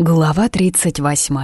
Глава 38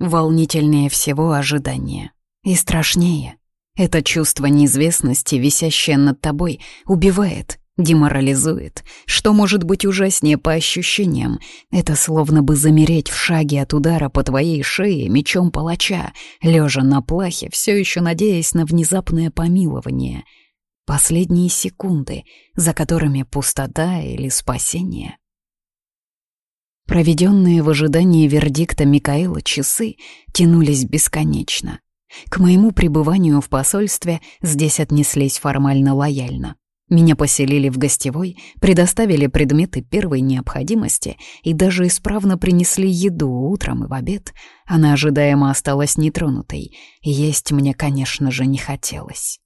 Волнительнее всего ожидание. И страшнее. Это чувство неизвестности, висящее над тобой, убивает, деморализует. Что может быть ужаснее по ощущениям? Это словно бы замереть в шаге от удара по твоей шее мечом палача, лежа на плахе, все еще надеясь на внезапное помилование — Последние секунды, за которыми пустота или спасение. Проведенные в ожидании вердикта Микаэла часы тянулись бесконечно. К моему пребыванию в посольстве здесь отнеслись формально лояльно. Меня поселили в гостевой, предоставили предметы первой необходимости и даже исправно принесли еду утром и в обед. Она ожидаемо осталась нетронутой. Есть мне, конечно же, не хотелось.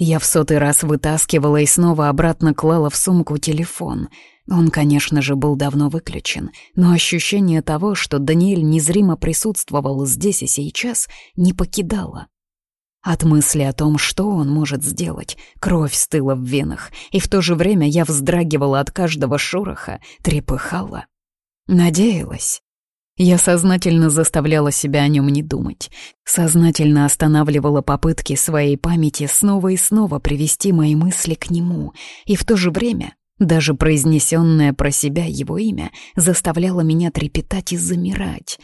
Я в сотый раз вытаскивала и снова обратно клала в сумку телефон. Он, конечно же, был давно выключен, но ощущение того, что Даниэль незримо присутствовал здесь и сейчас, не покидало. От мысли о том, что он может сделать, кровь стыла в венах, и в то же время я вздрагивала от каждого шороха, трепыхала. Надеялась, я сознательно заставляла себя о нем не думать, сознательно останавливала попытки своей памяти снова и снова привести мои мысли к нему, и в то же время даже произнесенное про себя его имя заставляло меня трепетать и замирать.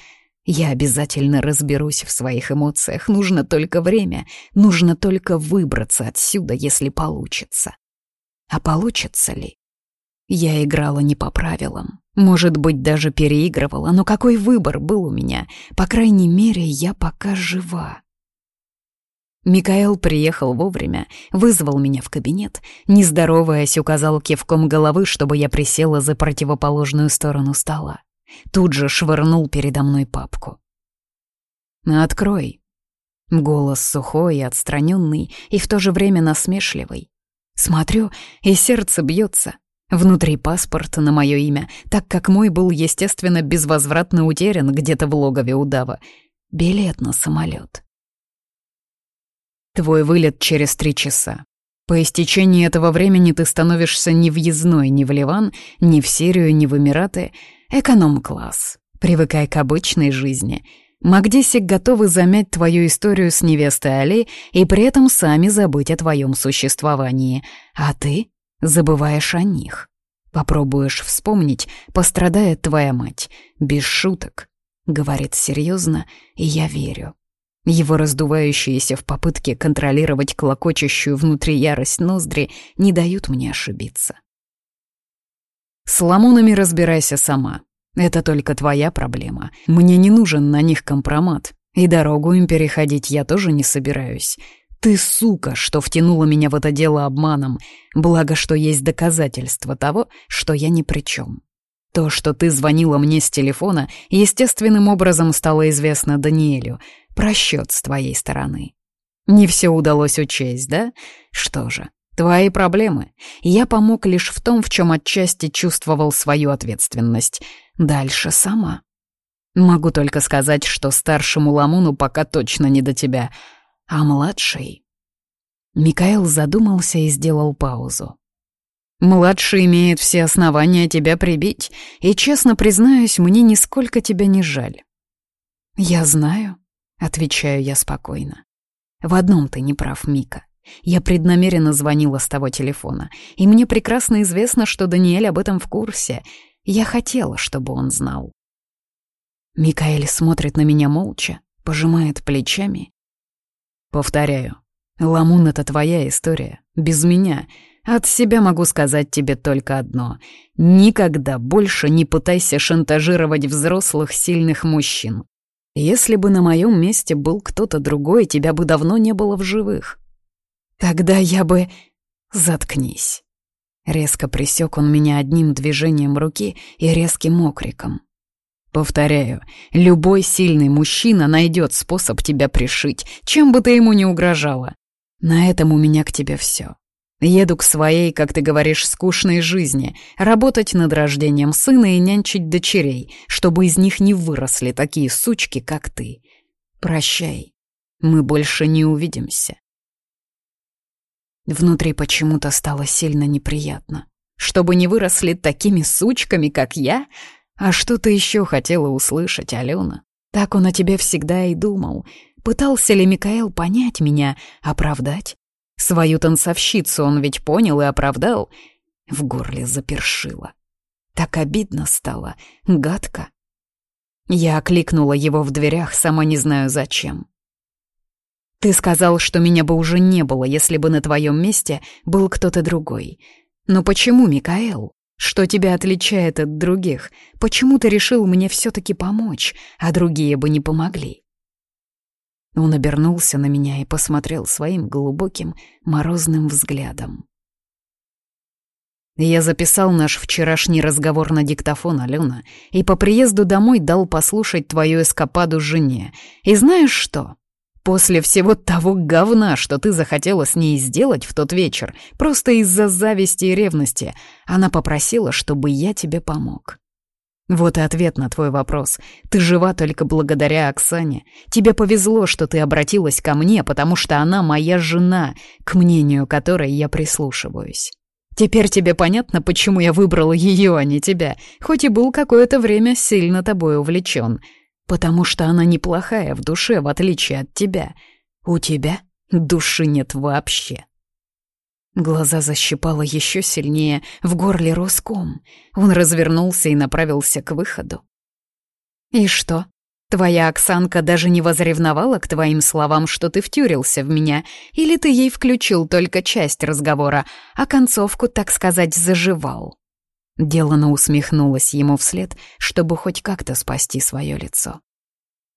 Я обязательно разберусь в своих эмоциях, нужно только время, нужно только выбраться отсюда, если получится. А получится ли? Я играла не по правилам, может быть, даже переигрывала, но какой выбор был у меня? По крайней мере, я пока жива. Микаэл приехал вовремя, вызвал меня в кабинет, не здороваясь, указал кивком головы, чтобы я присела за противоположную сторону стола. Тут же швырнул передо мной папку. «Открой». Голос сухой и отстраненный, и в то же время насмешливый. Смотрю, и сердце бьется. Внутри паспорт на мое имя, так как мой был, естественно, безвозвратно утерян где-то в логове удава. Билет на самолет. Твой вылет через три часа. По истечении этого времени ты становишься ни въездной ни в Ливан, ни в Сирию, ни в Эмираты. Эконом-класс. Привыкай к обычной жизни. Магдисик готовы замять твою историю с невестой Али и при этом сами забыть о твоем существовании. А ты забываешь о них. Попробуешь вспомнить, пострадает твоя мать. Без шуток. Говорит серьезно, и я верю. Его раздувающиеся в попытке контролировать клокочущую внутри ярость ноздри не дают мне ошибиться. С ламунами разбирайся сама. Это только твоя проблема. Мне не нужен на них компромат. И дорогу им переходить я тоже не собираюсь. Ты сука, что втянула меня в это дело обманом. Благо, что есть доказательства того, что я ни при чем. То, что ты звонила мне с телефона, естественным образом стало известно Даниэлю. Просчет с твоей стороны. Не все удалось учесть, да? Что же, твои проблемы. Я помог лишь в том, в чем отчасти чувствовал свою ответственность. Дальше сама. Могу только сказать, что старшему Ламуну пока точно не до тебя — а младший... Микаэл задумался и сделал паузу. «Младший имеет все основания тебя прибить, и, честно признаюсь, мне нисколько тебя не жаль». «Я знаю», — отвечаю я спокойно. «В одном ты не прав, Мика. Я преднамеренно звонила с того телефона, и мне прекрасно известно, что Даниэль об этом в курсе. Я хотела, чтобы он знал». Микаэль смотрит на меня молча, пожимает плечами Повторяю, Ламун — это твоя история, без меня. От себя могу сказать тебе только одно. Никогда больше не пытайся шантажировать взрослых, сильных мужчин. Если бы на моем месте был кто-то другой, тебя бы давно не было в живых. Тогда я бы... Заткнись. Резко присек он меня одним движением руки и резким окриком. Повторяю, любой сильный мужчина найдет способ тебя пришить, чем бы ты ему ни угрожала. На этом у меня к тебе все. Еду к своей, как ты говоришь, скучной жизни, работать над рождением сына и нянчить дочерей, чтобы из них не выросли такие сучки, как ты. Прощай, мы больше не увидимся. Внутри почему-то стало сильно неприятно. Чтобы не выросли такими сучками, как я? А что ты еще хотела услышать, Алена? Так он о тебе всегда и думал. Пытался ли Микаэл понять меня, оправдать? Свою танцовщицу он ведь понял и оправдал. В горле запершило. Так обидно стало, гадко. Я окликнула его в дверях, сама не знаю зачем. «Ты сказал, что меня бы уже не было, если бы на твоем месте был кто-то другой. Но почему, Микаэл? Что тебя отличает от других? Почему ты решил мне все-таки помочь, а другие бы не помогли?» Он обернулся на меня и посмотрел своим глубоким, морозным взглядом. Я записал наш вчерашний разговор на диктофон, Алена, и по приезду домой дал послушать твою эскападу жене. И знаешь что? После всего того говна, что ты захотела с ней сделать в тот вечер, просто из-за зависти и ревности, она попросила, чтобы я тебе помог. Вот и ответ на твой вопрос. Ты жива только благодаря Оксане. Тебе повезло, что ты обратилась ко мне, потому что она моя жена, к мнению которой я прислушиваюсь. Теперь тебе понятно, почему я выбрал ее, а не тебя, хоть и был какое-то время сильно тобой увлечен. Потому что она неплохая в душе, в отличие от тебя. У тебя души нет вообще. Глаза защипало еще сильнее, в горле роском. Он развернулся и направился к выходу. «И что? Твоя Оксанка даже не возревновала к твоим словам, что ты втюрился в меня, или ты ей включил только часть разговора, а концовку, так сказать, заживал?» Делано усмехнулась ему вслед, чтобы хоть как-то спасти свое лицо.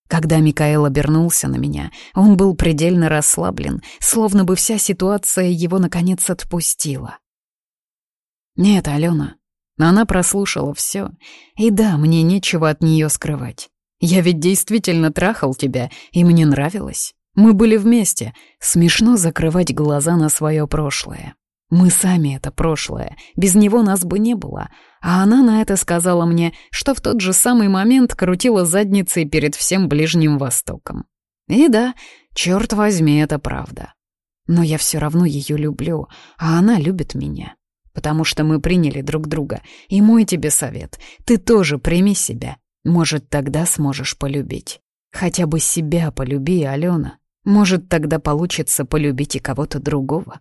Когда Микаэл обернулся на меня, он был предельно расслаблен, словно бы вся ситуация его наконец отпустила. «Нет, Алена, она прослушала все, и да, мне нечего от нее скрывать. Я ведь действительно трахал тебя, и мне нравилось. Мы были вместе. Смешно закрывать глаза на свое прошлое. Мы сами это прошлое, без него нас бы не было. А она на это сказала мне, что в тот же самый момент крутила задницей перед всем Ближним Востоком. И да, черт возьми, это правда. Но я все равно ее люблю, а она любит меня. Потому что мы приняли друг друга. И мой тебе совет, ты тоже прими себя может, тогда сможешь полюбить. Хотя бы себя полюби, Алена. Может, тогда получится полюбить и кого-то другого.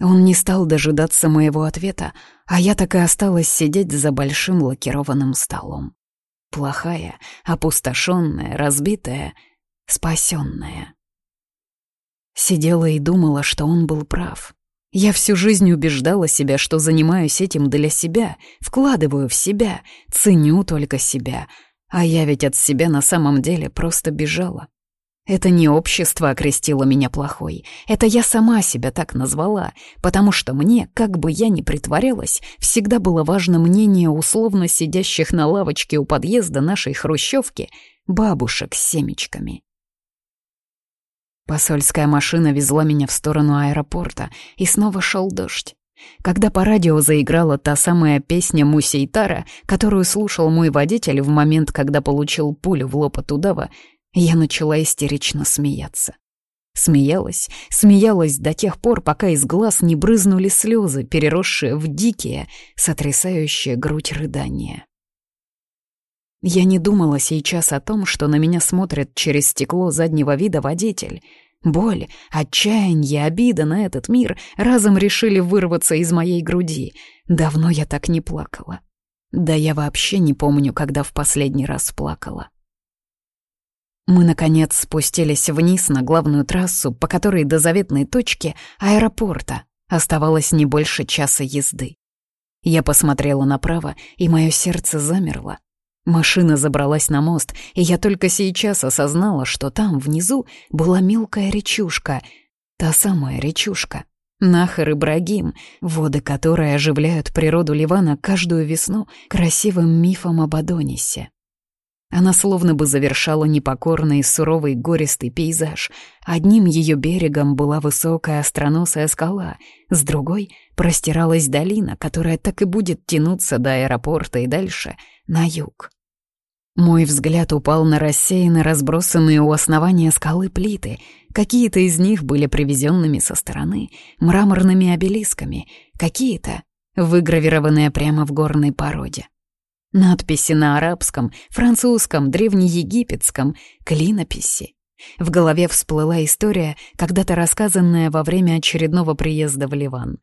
Он не стал дожидаться моего ответа, а я так и осталась сидеть за большим лакированным столом. Плохая, опустошенная, разбитая, спасенная. Сидела и думала, что он был прав. Я всю жизнь убеждала себя, что занимаюсь этим для себя, вкладываю в себя, ценю только себя, а я ведь от себя на самом деле просто бежала. Это не общество окрестило меня плохой, это я сама себя так назвала, потому что мне, как бы я ни притворялась, всегда было важно мнение условно сидящих на лавочке у подъезда нашей хрущевки бабушек с семечками. Посольская машина везла меня в сторону аэропорта, и снова шел дождь. Когда по радио заиграла та самая песня Мусейтара, которую слушал мой водитель в момент, когда получил пулю в лоб от удава, я начала истерично смеяться. Смеялась, смеялась до тех пор, пока из глаз не брызнули слезы, переросшие в дикие, сотрясающие грудь рыдания. Я не думала сейчас о том, что на меня смотрит через стекло заднего вида водитель. Боль, отчаяние, обида на этот мир разом решили вырваться из моей груди. Давно я так не плакала. Да я вообще не помню, когда в последний раз плакала. Мы, наконец, спустились вниз на главную трассу, по которой до заветной точки аэропорта оставалось не больше часа езды. Я посмотрела направо, и мое сердце замерло. Машина забралась на мост, и я только сейчас осознала, что там, внизу, была мелкая речушка. Та самая речушка. Нахар Ибрагим, воды которой оживляют природу Ливана каждую весну красивым мифом об Адонисе. Она словно бы завершала непокорный суровый гористый пейзаж. Одним ее берегом была высокая остроносая скала, с другой простиралась долина, которая так и будет тянуться до аэропорта и дальше, на юг. Мой взгляд упал на рассеянно разбросанные у основания скалы плиты. Какие-то из них были привезенными со стороны, мраморными обелисками, какие-то выгравированная прямо в горной породе. Надписи на арабском, французском, древнеегипетском, клинописи. В голове всплыла история, когда-то рассказанная во время очередного приезда в Ливан.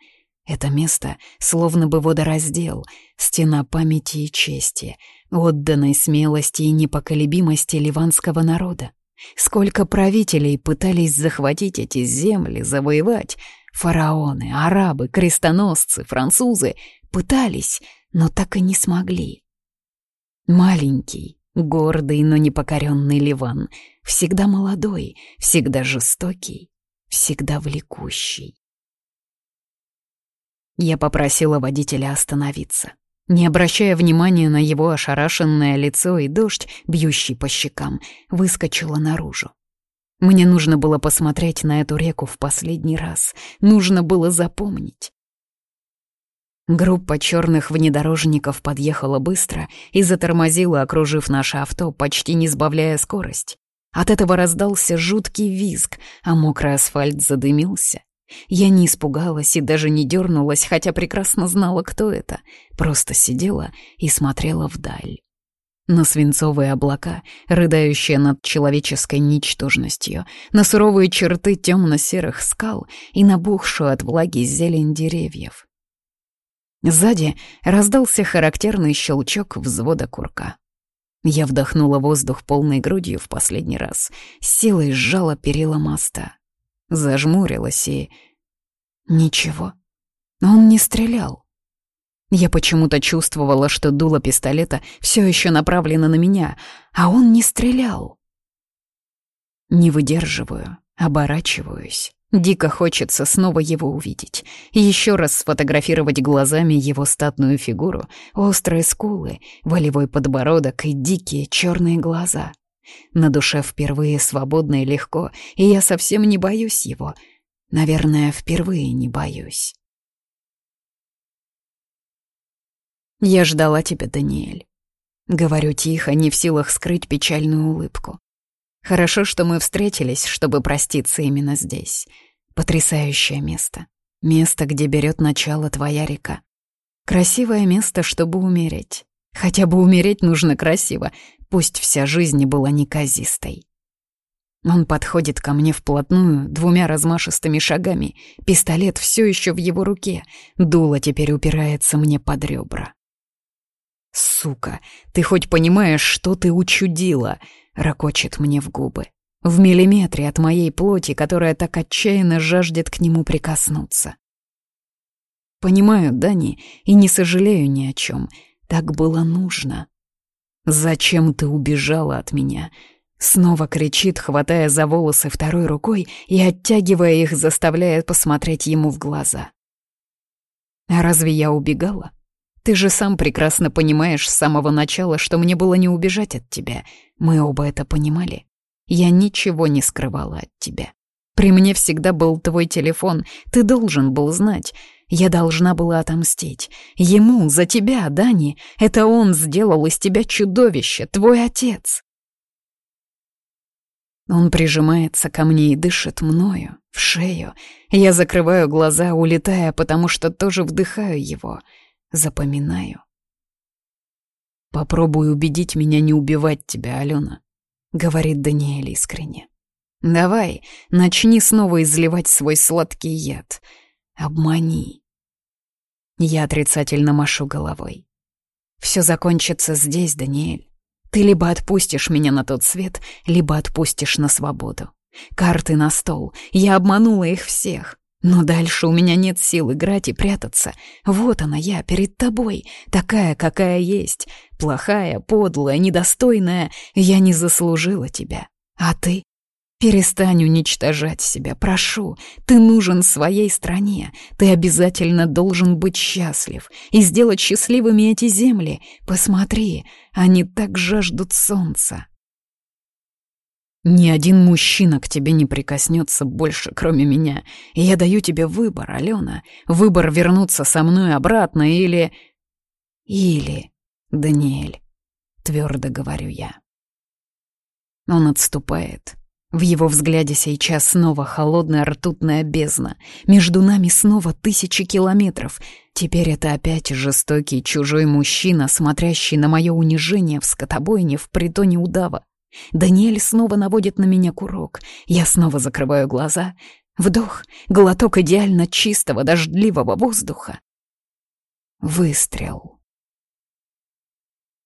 Это место словно бы водораздел, стена памяти и чести, отданной смелости и непоколебимости ливанского народа. Сколько правителей пытались захватить эти земли, завоевать. Фараоны, арабы, крестоносцы, французы пытались, но так и не смогли. Маленький, гордый, но непокоренный Ливан, всегда молодой, всегда жестокий, всегда влекущий. Я попросила водителя остановиться. Не обращая внимания на его ошарашенное лицо и дождь, бьющий по щекам, выскочила наружу. Мне нужно было посмотреть на эту реку в последний раз, нужно было запомнить. Группа черных внедорожников подъехала быстро и затормозила, окружив наше авто, почти не сбавляя скорость. От этого раздался жуткий визг, а мокрый асфальт задымился. Я не испугалась и даже не дернулась, хотя прекрасно знала, кто это. Просто сидела и смотрела вдаль. На свинцовые облака, рыдающие над человеческой ничтожностью, на суровые черты темно-серых скал и набухшую от влаги зелень деревьев. Сзади раздался характерный щелчок взвода курка. Я вдохнула воздух полной грудью в последний раз, силой сжала перила моста. Зажмурилась и... Ничего. Он не стрелял. Я почему-то чувствовала, что дуло пистолета все еще направлено на меня, а он не стрелял. Не выдерживаю, оборачиваюсь. Дико хочется снова его увидеть, еще раз сфотографировать глазами его статную фигуру, острые скулы, волевой подбородок и дикие черные глаза. На душе впервые свободно и легко, и я совсем не боюсь его. Наверное, впервые не боюсь. «Я ждала тебя, Даниэль». Говорю тихо, не в силах скрыть печальную улыбку. Хорошо, что мы встретились, чтобы проститься именно здесь. Потрясающее место. Место, где берет начало твоя река. Красивое место, чтобы умереть. Хотя бы умереть нужно красиво, пусть вся жизнь была неказистой. Он подходит ко мне вплотную, двумя размашистыми шагами. Пистолет все еще в его руке. Дуло теперь упирается мне под ребра. «Сука, ты хоть понимаешь, что ты учудила?» — ракочет мне в губы. В миллиметре от моей плоти, которая так отчаянно жаждет к нему прикоснуться. Понимаю, Дани, и не сожалею ни о чем. Так было нужно. «Зачем ты убежала от меня?» Снова кричит, хватая за волосы второй рукой и оттягивая их, заставляя посмотреть ему в глаза. «А разве я убегала? Ты же сам прекрасно понимаешь с самого начала, что мне было не убежать от тебя. Мы оба это понимали. Я ничего не скрывала от тебя. При мне всегда был твой телефон, ты должен был знать. Я должна была отомстить. Ему, за тебя, Дани. Это он сделал из тебя чудовище, твой отец. Он прижимается ко мне и дышит мною, в шею. Я закрываю глаза, улетая, потому что тоже вдыхаю его — запоминаю. «Попробуй убедить меня не убивать тебя, Алена», — говорит Даниэль искренне. «Давай, начни снова изливать свой сладкий яд. Обмани». Я отрицательно машу головой. «Все закончится здесь, Даниэль. Ты либо отпустишь меня на тот свет, либо отпустишь на свободу. Карты на стол. Я обманула их всех. Но дальше у меня нет сил играть и прятаться. Вот она я, перед тобой, такая, какая есть. Плохая, подлая, недостойная. Я не заслужила тебя. А ты? Перестань уничтожать себя, прошу. Ты нужен своей стране. Ты обязательно должен быть счастлив и сделать счастливыми эти земли. Посмотри, они так жаждут солнца. Ни один мужчина к тебе не прикоснется больше, кроме меня. И я даю тебе выбор, Алена. Выбор вернуться со мной обратно или... Или... Даниэль. Твердо говорю я. Он отступает. В его взгляде сейчас снова холодная ртутная бездна. Между нами снова тысячи километров. Теперь это опять жестокий чужой мужчина, смотрящий на мое унижение в скотобойне в притоне удава. Даниэль снова наводит на меня курок. Я снова закрываю глаза. Вдох, глоток идеально чистого дождливого воздуха. Выстрел.